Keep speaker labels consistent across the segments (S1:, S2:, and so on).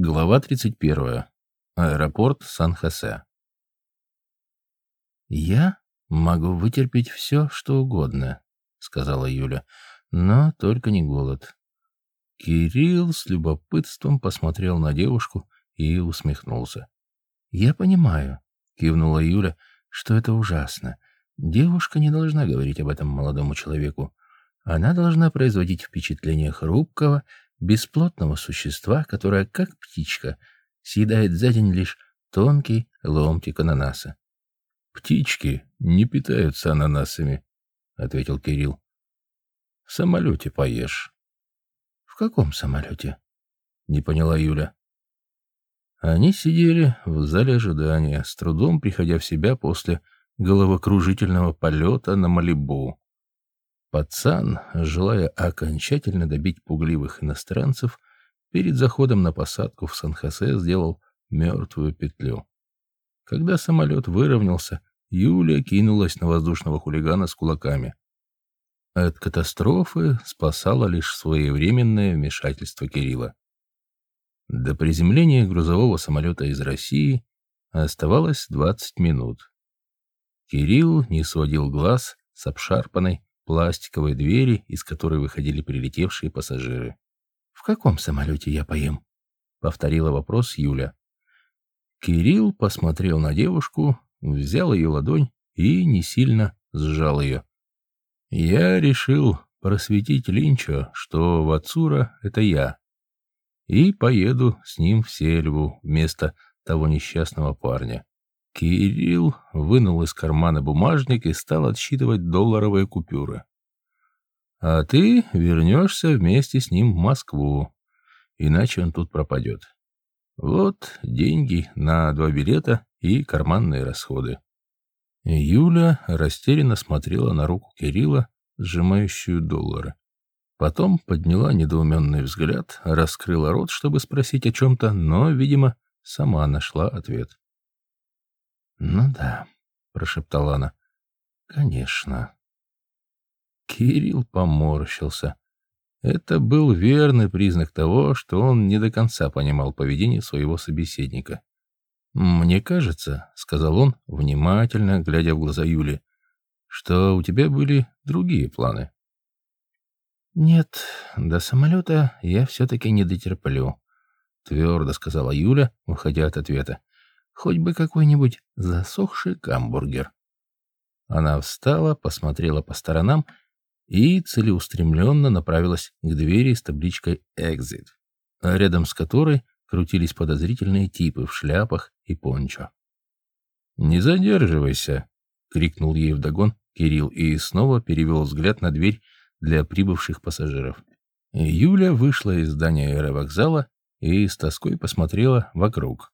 S1: Глава 31. Аэропорт Сан-Хосе. «Я могу вытерпеть все, что угодно», — сказала Юля, — «но только не голод». Кирилл с любопытством посмотрел на девушку и усмехнулся. «Я понимаю», — кивнула Юля, — «что это ужасно. Девушка не должна говорить об этом молодому человеку. Она должна производить впечатление хрупкого, бесплотного существа, которое, как птичка, съедает за день лишь тонкий ломтик ананаса.
S2: «Птички не питаются ананасами», — ответил Кирилл. «В самолете поешь».
S1: «В каком самолете?» — не поняла Юля. Они сидели в зале ожидания, с трудом приходя в себя после головокружительного полета на Малибу. Пацан, желая окончательно добить пугливых иностранцев, перед заходом на посадку в Сан-Хосе сделал мертвую петлю. Когда самолет выровнялся, Юлия кинулась на воздушного хулигана с кулаками. От катастрофы спасало лишь своевременное вмешательство Кирилла. До приземления грузового самолета из России оставалось 20 минут. Кирилл не сводил глаз с обшарпанной пластиковой двери, из которой выходили прилетевшие пассажиры. «В каком самолете я поем?» — повторила вопрос Юля. Кирилл посмотрел на девушку, взял ее ладонь и не сильно сжал ее. «Я решил просветить Линчо, что Вацура — это я, и поеду с ним в Сельву вместо того несчастного парня. Кирилл вынул из кармана бумажник и стал отсчитывать долларовые купюры. «А ты вернешься вместе с ним в Москву, иначе он тут пропадет. Вот деньги на два билета и карманные расходы». Юля растерянно смотрела на руку Кирилла, сжимающую доллары. Потом подняла недоуменный взгляд, раскрыла рот, чтобы спросить о чем-то, но, видимо, сама нашла ответ. «Ну да», — прошептала она. «Конечно». Кирилл поморщился. Это был верный признак того, что он не до конца понимал поведение своего собеседника. «Мне кажется», — сказал он, внимательно глядя в глаза Юли, «что у тебя были другие планы». «Нет, до самолета я все-таки не дотерплю», — твердо сказала Юля, уходя от ответа. Хоть бы какой-нибудь засохший гамбургер. Она встала, посмотрела по сторонам и целеустремленно направилась к двери с табличкой «Exit», рядом с которой крутились подозрительные типы в шляпах и пончо. «Не задерживайся!» — крикнул ей вдогон Кирилл и снова перевел взгляд на дверь для прибывших пассажиров. Юля вышла из здания аэровокзала и с тоской посмотрела вокруг.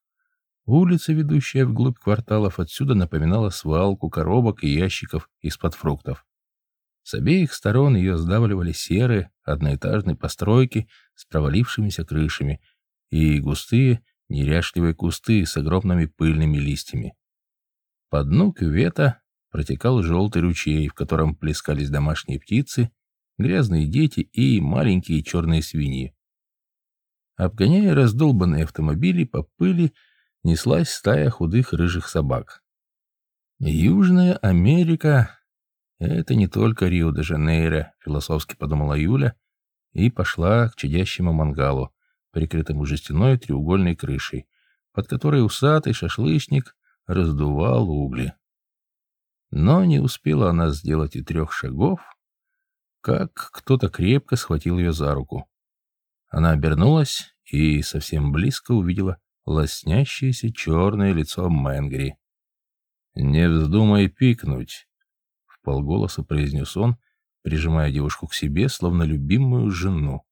S1: Улица, ведущая вглубь кварталов, отсюда напоминала свалку коробок и ящиков из-под фруктов. С обеих сторон ее сдавливали серые одноэтажные постройки с провалившимися крышами и густые неряшливые кусты с огромными пыльными листьями. По дну кювета протекал желтый ручей, в котором плескались домашние птицы, грязные дети и маленькие черные свиньи. Обгоняя раздолбанные автомобили по пыли, неслась стая худых рыжих собак. Южная Америка — это не только Рио-де-Жанейро, философски подумала Юля и пошла к чадящему мангалу, прикрытому жестяной треугольной крышей, под которой усатый шашлычник раздувал угли. Но не успела она сделать и трех шагов, как кто-то крепко схватил ее за руку. Она обернулась и совсем близко увидела лоснящееся черное лицо Мэнгри. «Не вздумай пикнуть», — в полголоса произнес он, прижимая девушку к себе, словно любимую жену.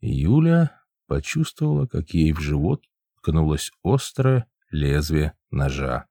S1: Юля почувствовала, как ей в живот ткнулось острое лезвие ножа.